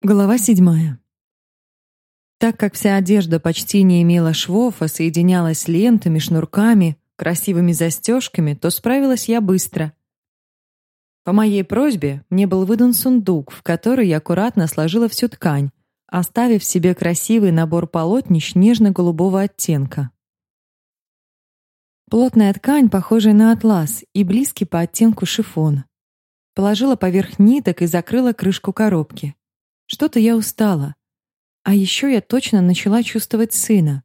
Глава седьмая. Так как вся одежда почти не имела швов, а соединялась лентами, шнурками, красивыми застежками, то справилась я быстро. По моей просьбе мне был выдан сундук, в который я аккуратно сложила всю ткань, оставив себе красивый набор полотнищ нежно-голубого оттенка. Плотная ткань, похожая на атлас, и близкий по оттенку шифон. Положила поверх ниток и закрыла крышку коробки. Что-то я устала. А еще я точно начала чувствовать сына.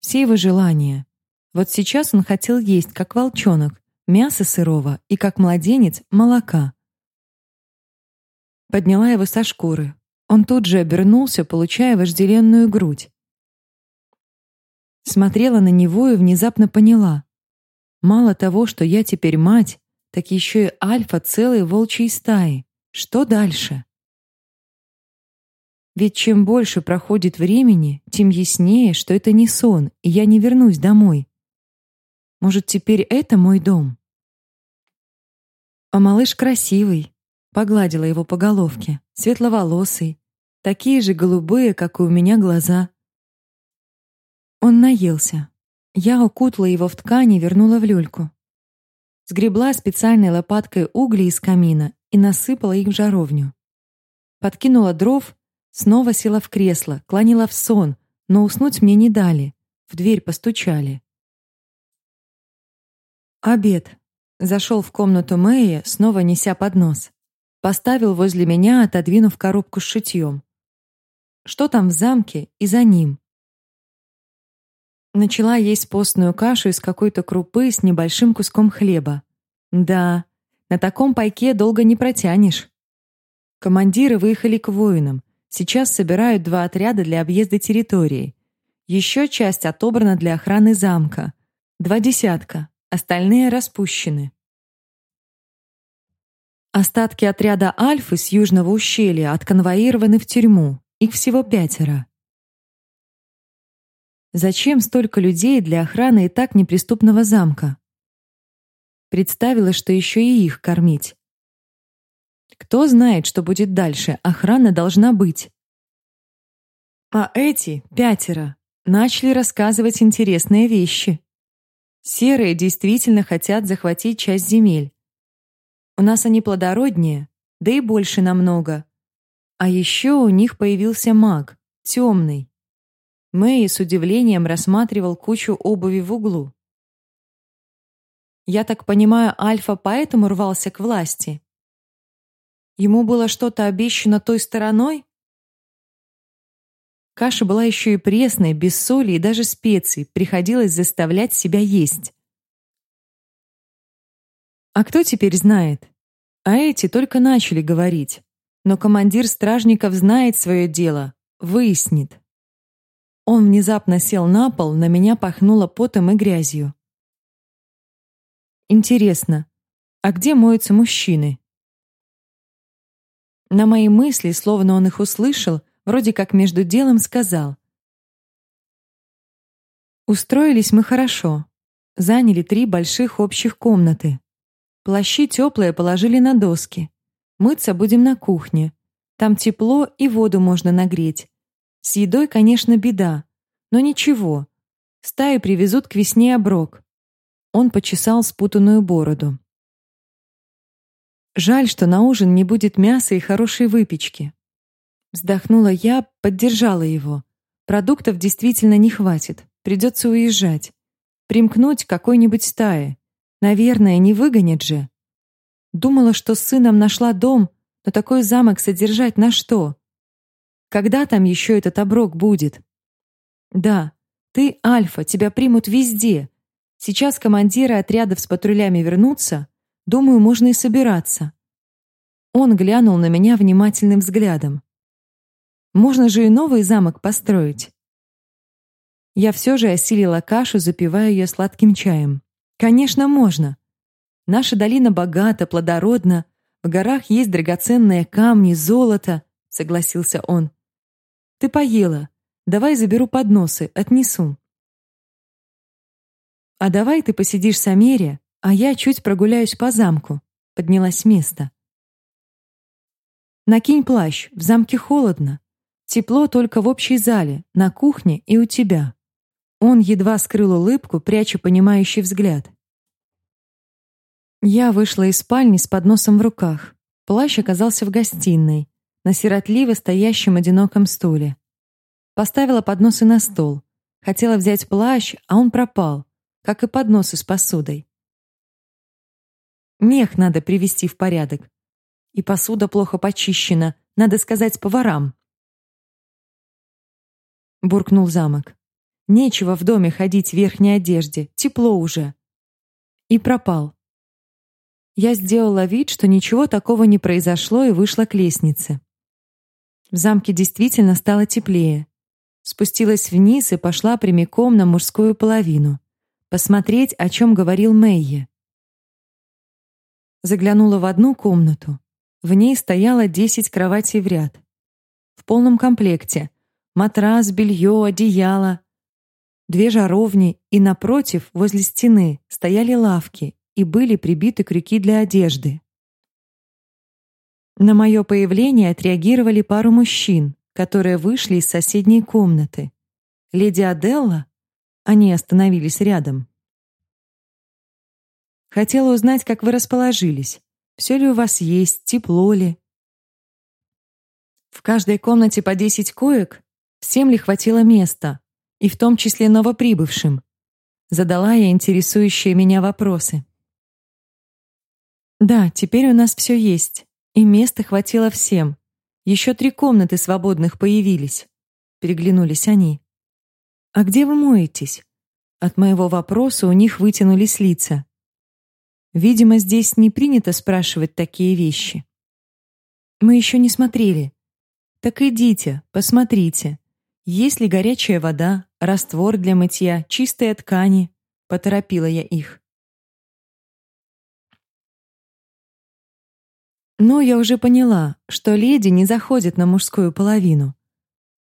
Все его желания. Вот сейчас он хотел есть, как волчонок, мясо сырого и, как младенец, молока. Подняла его со шкуры. Он тут же обернулся, получая вожделенную грудь. Смотрела на него и внезапно поняла. Мало того, что я теперь мать, так еще и альфа целой волчьей стаи. Что дальше? Ведь чем больше проходит времени, тем яснее, что это не сон, и я не вернусь домой. Может, теперь это мой дом? А малыш красивый. Погладила его по головке. Светловолосый. Такие же голубые, как и у меня глаза. Он наелся. Я укутала его в ткань и вернула в люльку. Сгребла специальной лопаткой угли из камина и насыпала их в жаровню. Подкинула дров Снова села в кресло, клонила в сон, но уснуть мне не дали. В дверь постучали. Обед. Зашел в комнату Мэя, снова неся поднос. Поставил возле меня, отодвинув коробку с шитьем. Что там в замке и за ним? Начала есть постную кашу из какой-то крупы с небольшим куском хлеба. Да, на таком пайке долго не протянешь. Командиры выехали к воинам. Сейчас собирают два отряда для объезда территории. Еще часть отобрана для охраны замка. Два десятка, остальные распущены. Остатки отряда Альфы с южного ущелья отконвоированы в тюрьму. Их всего пятеро. Зачем столько людей для охраны и так неприступного замка? Представила, что еще и их кормить. Кто знает, что будет дальше, охрана должна быть. А эти, пятеро, начали рассказывать интересные вещи. Серые действительно хотят захватить часть земель. У нас они плодороднее, да и больше намного. А еще у них появился маг, темный. Мэй с удивлением рассматривал кучу обуви в углу. Я так понимаю, Альфа поэтому рвался к власти. Ему было что-то обещано той стороной? Каша была еще и пресной, без соли и даже специй, приходилось заставлять себя есть. А кто теперь знает? А эти только начали говорить. Но командир стражников знает свое дело, выяснит. Он внезапно сел на пол, на меня пахнуло потом и грязью. Интересно, а где моются мужчины? На мои мысли, словно он их услышал, вроде как между делом сказал. Устроились мы хорошо. Заняли три больших общих комнаты. Плащи теплые положили на доски. Мыться будем на кухне. Там тепло и воду можно нагреть. С едой, конечно, беда, но ничего. Стаи привезут к весне оброк. Он почесал спутанную бороду. Жаль, что на ужин не будет мяса и хорошей выпечки. Вздохнула я, поддержала его. Продуктов действительно не хватит, придется уезжать. Примкнуть к какой-нибудь стае. Наверное, не выгонят же. Думала, что с сыном нашла дом, но такой замок содержать на что? Когда там еще этот оброк будет? Да, ты альфа, тебя примут везде. Сейчас командиры отрядов с патрулями вернутся, Думаю, можно и собираться. Он глянул на меня внимательным взглядом. Можно же и новый замок построить. Я все же осилила кашу, запивая ее сладким чаем. Конечно, можно. Наша долина богата, плодородна, в горах есть драгоценные камни, золото, согласился он. Ты поела. Давай заберу подносы, отнесу. А давай ты посидишь с Америя, а я чуть прогуляюсь по замку, поднялась с места. Накинь плащ, в замке холодно. Тепло только в общей зале, на кухне и у тебя». Он едва скрыл улыбку, пряча понимающий взгляд. Я вышла из спальни с подносом в руках. Плащ оказался в гостиной, на сиротливо стоящем одиноком стуле. Поставила подносы на стол. Хотела взять плащ, а он пропал, как и подносы с посудой. Мех надо привести в порядок. И посуда плохо почищена, надо сказать поварам. Буркнул замок. Нечего в доме ходить в верхней одежде, тепло уже. И пропал. Я сделала вид, что ничего такого не произошло и вышла к лестнице. В замке действительно стало теплее. Спустилась вниз и пошла прямиком на мужскую половину. Посмотреть, о чем говорил Мэйе. Заглянула в одну комнату. В ней стояло десять кроватей в ряд. В полном комплекте. Матрас, белье, одеяло. Две жаровни, и напротив, возле стены, стояли лавки и были прибиты крюки для одежды. На мое появление отреагировали пару мужчин, которые вышли из соседней комнаты. Леди Аделла, они остановились рядом. Хотела узнать, как вы расположились. Все ли у вас есть, тепло ли? В каждой комнате по десять коек, всем ли хватило места, и в том числе новоприбывшим. Задала я интересующие меня вопросы. Да, теперь у нас все есть, и места хватило всем. Еще три комнаты свободных появились. Переглянулись они. А где вы моетесь? От моего вопроса у них вытянулись лица. Видимо, здесь не принято спрашивать такие вещи. Мы еще не смотрели. Так идите, посмотрите. Есть ли горячая вода, раствор для мытья, чистые ткани? Поторопила я их. Но я уже поняла, что леди не заходят на мужскую половину.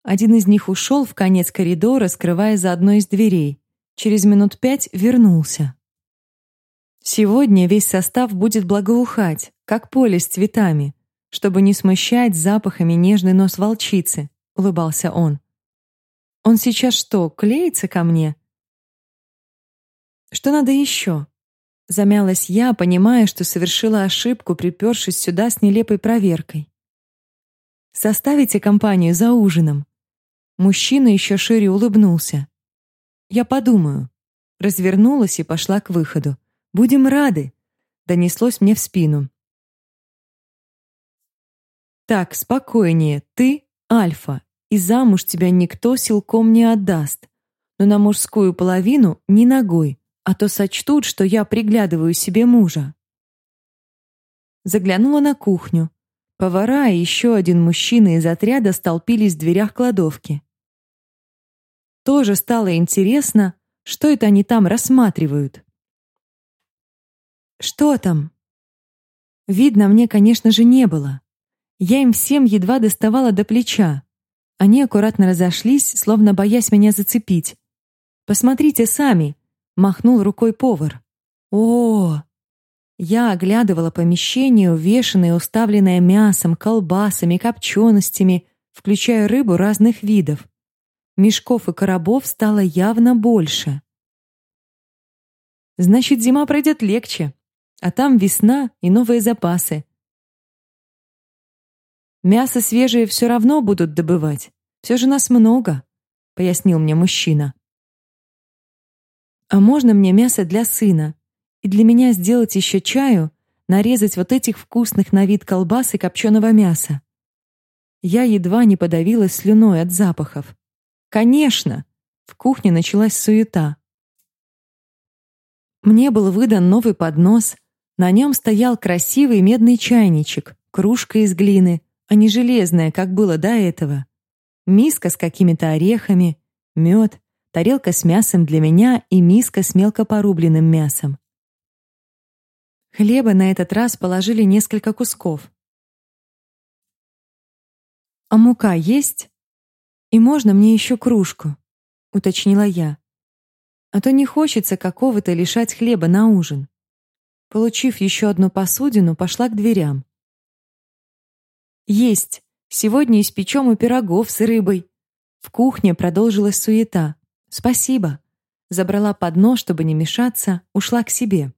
Один из них ушел в конец коридора, скрывая за одной из дверей. Через минут пять вернулся. Сегодня весь состав будет благоухать, как поле с цветами, чтобы не смущать запахами нежный нос волчицы, улыбался он. Он сейчас что, клеится ко мне? Что надо еще? Замялась я, понимая, что совершила ошибку, припершись сюда с нелепой проверкой. Составите компанию за ужином. Мужчина еще шире улыбнулся. Я подумаю. Развернулась и пошла к выходу. Будем рады, донеслось мне в спину. Так, спокойнее. Ты альфа, и замуж тебя никто силком не отдаст. Но на мужскую половину ни ногой, а то сочтут, что я приглядываю себе мужа. Заглянула на кухню. Повара и еще один мужчина из отряда столпились в дверях кладовки. Тоже стало интересно, что это они там рассматривают. Что там? Видно мне, конечно же, не было. Я им всем едва доставала до плеча. Они аккуратно разошлись, словно боясь меня зацепить. «Посмотрите сами!» — махнул рукой повар. о Я оглядывала помещение, увешанное уставленное мясом, колбасами, копченостями, включая рыбу разных видов. Мешков и коробов стало явно больше. Значит, зима пройдет легче, а там весна и новые запасы. Мясо свежее все равно будут добывать. Все же нас много, пояснил мне мужчина. А можно мне мясо для сына? И для меня сделать еще чаю, нарезать вот этих вкусных на вид колбас и копченого мяса. Я едва не подавилась слюной от запахов. Конечно, в кухне началась суета. Мне был выдан новый поднос. На нем стоял красивый медный чайничек, кружка из глины, а не железная, как было до этого. Миска с какими-то орехами, мед, тарелка с мясом для меня и миска с мелко порубленным мясом. Хлеба на этот раз положили несколько кусков. «А мука есть? И можно мне еще кружку?» — уточнила я. «А то не хочется какого-то лишать хлеба на ужин». Получив еще одну посудину, пошла к дверям. Есть. Сегодня испечем и пирогов с рыбой. В кухне продолжилась суета. Спасибо. Забрала поднос, чтобы не мешаться, ушла к себе.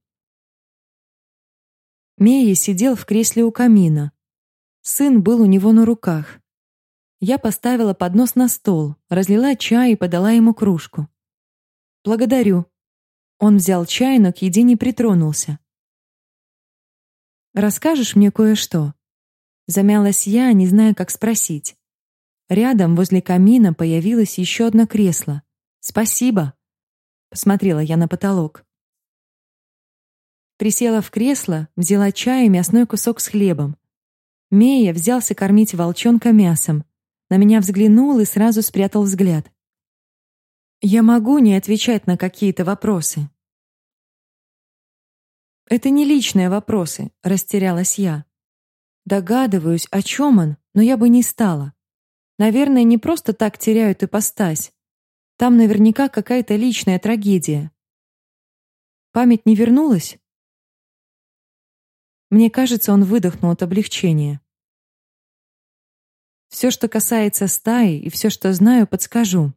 Мея сидел в кресле у камина. Сын был у него на руках. Я поставила поднос на стол, разлила чай и подала ему кружку. «Благодарю». Он взял чай, но к еде не притронулся. «Расскажешь мне кое-что?» Замялась я, не зная, как спросить. Рядом, возле камина, появилось еще одно кресло. «Спасибо!» Посмотрела я на потолок. Присела в кресло, взяла чай и мясной кусок с хлебом. Мея взялся кормить волчонка мясом. На меня взглянул и сразу спрятал взгляд. Я могу не отвечать на какие-то вопросы. Это не личные вопросы, растерялась я. Догадываюсь, о чем он, но я бы не стала. Наверное, не просто так теряют ипостась. Там наверняка какая-то личная трагедия. Память не вернулась? Мне кажется, он выдохнул от облегчения. Все, что касается стаи и все, что знаю, подскажу.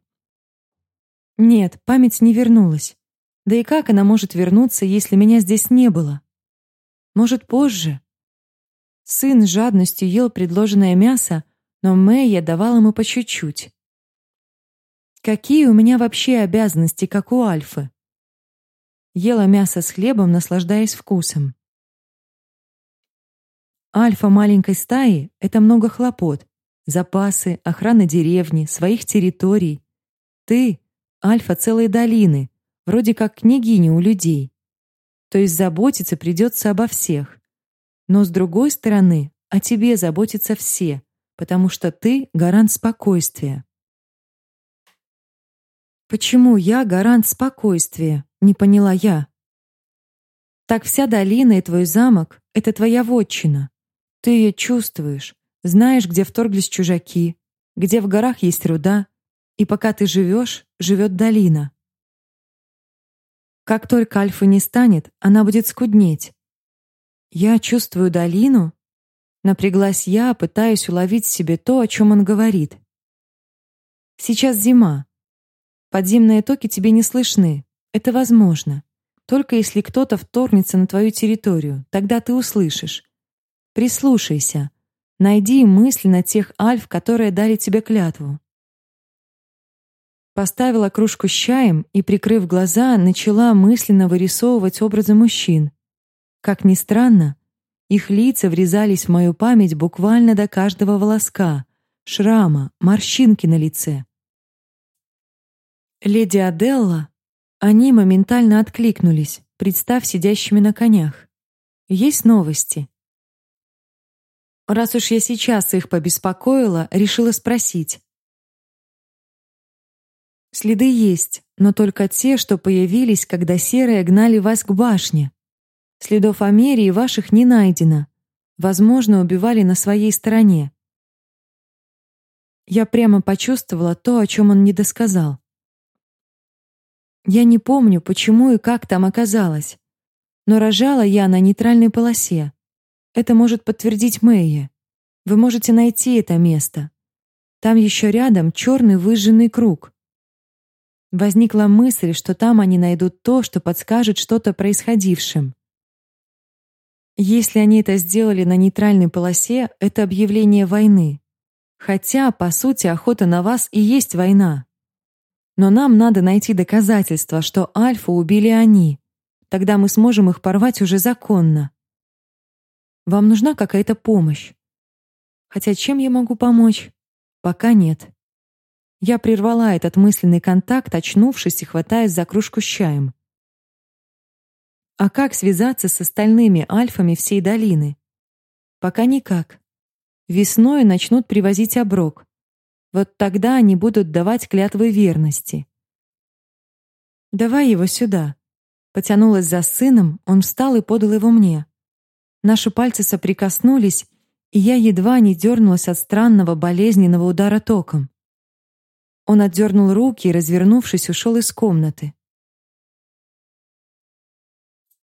Нет, память не вернулась. Да и как она может вернуться, если меня здесь не было? Может, позже? Сын с жадностью ел предложенное мясо, но Мэйя давал ему по чуть-чуть. Какие у меня вообще обязанности, как у Альфы? Ела мясо с хлебом, наслаждаясь вкусом. Альфа маленькой стаи — это много хлопот. Запасы, охрана деревни, своих территорий. Ты — альфа целой долины, вроде как княгиня у людей. То есть заботиться придется обо всех. Но с другой стороны, о тебе заботятся все, потому что ты гарант спокойствия. Почему я гарант спокойствия? Не поняла я. Так вся долина и твой замок — это твоя вотчина. Ты ее чувствуешь, знаешь, где вторглись чужаки, где в горах есть руда, и пока ты живешь, живет долина. Как только Альфа не станет, она будет скуднеть, я чувствую долину? Напряглась я, пытаясь уловить себе то, о чем он говорит. Сейчас зима. Подземные токи тебе не слышны. Это возможно. Только если кто-то вторгнется на твою территорию, тогда ты услышишь. Прислушайся. Найди мысленно тех альф, которые дали тебе клятву. Поставила кружку с чаем и, прикрыв глаза, начала мысленно вырисовывать образы мужчин. Как ни странно, их лица врезались в мою память буквально до каждого волоска, шрама, морщинки на лице. Леди Аделла, они моментально откликнулись, представ сидящими на конях. Есть новости. Раз уж я сейчас их побеспокоила, решила спросить. Следы есть, но только те, что появились, когда серые гнали вас к башне. Следов Америи ваших не найдено. Возможно, убивали на своей стороне. Я прямо почувствовала то, о чем он не досказал. Я не помню, почему и как там оказалось, но рожала я на нейтральной полосе. Это может подтвердить Мэйя. Вы можете найти это место. Там еще рядом черный выжженный круг. Возникла мысль, что там они найдут то, что подскажет что-то происходившем. Если они это сделали на нейтральной полосе, это объявление войны. Хотя, по сути, охота на вас и есть война. Но нам надо найти доказательства, что Альфа убили они. Тогда мы сможем их порвать уже законно. Вам нужна какая-то помощь? Хотя чем я могу помочь? Пока нет. Я прервала этот мысленный контакт, очнувшись и хватаясь за кружку с чаем. А как связаться с остальными альфами всей долины? Пока никак. Весной начнут привозить оброк. Вот тогда они будут давать клятвы верности. Давай его сюда. Потянулась за сыном, он встал и подал его мне. Наши пальцы соприкоснулись, и я едва не дернулась от странного болезненного удара током. Он отдернул руки и, развернувшись, ушел из комнаты.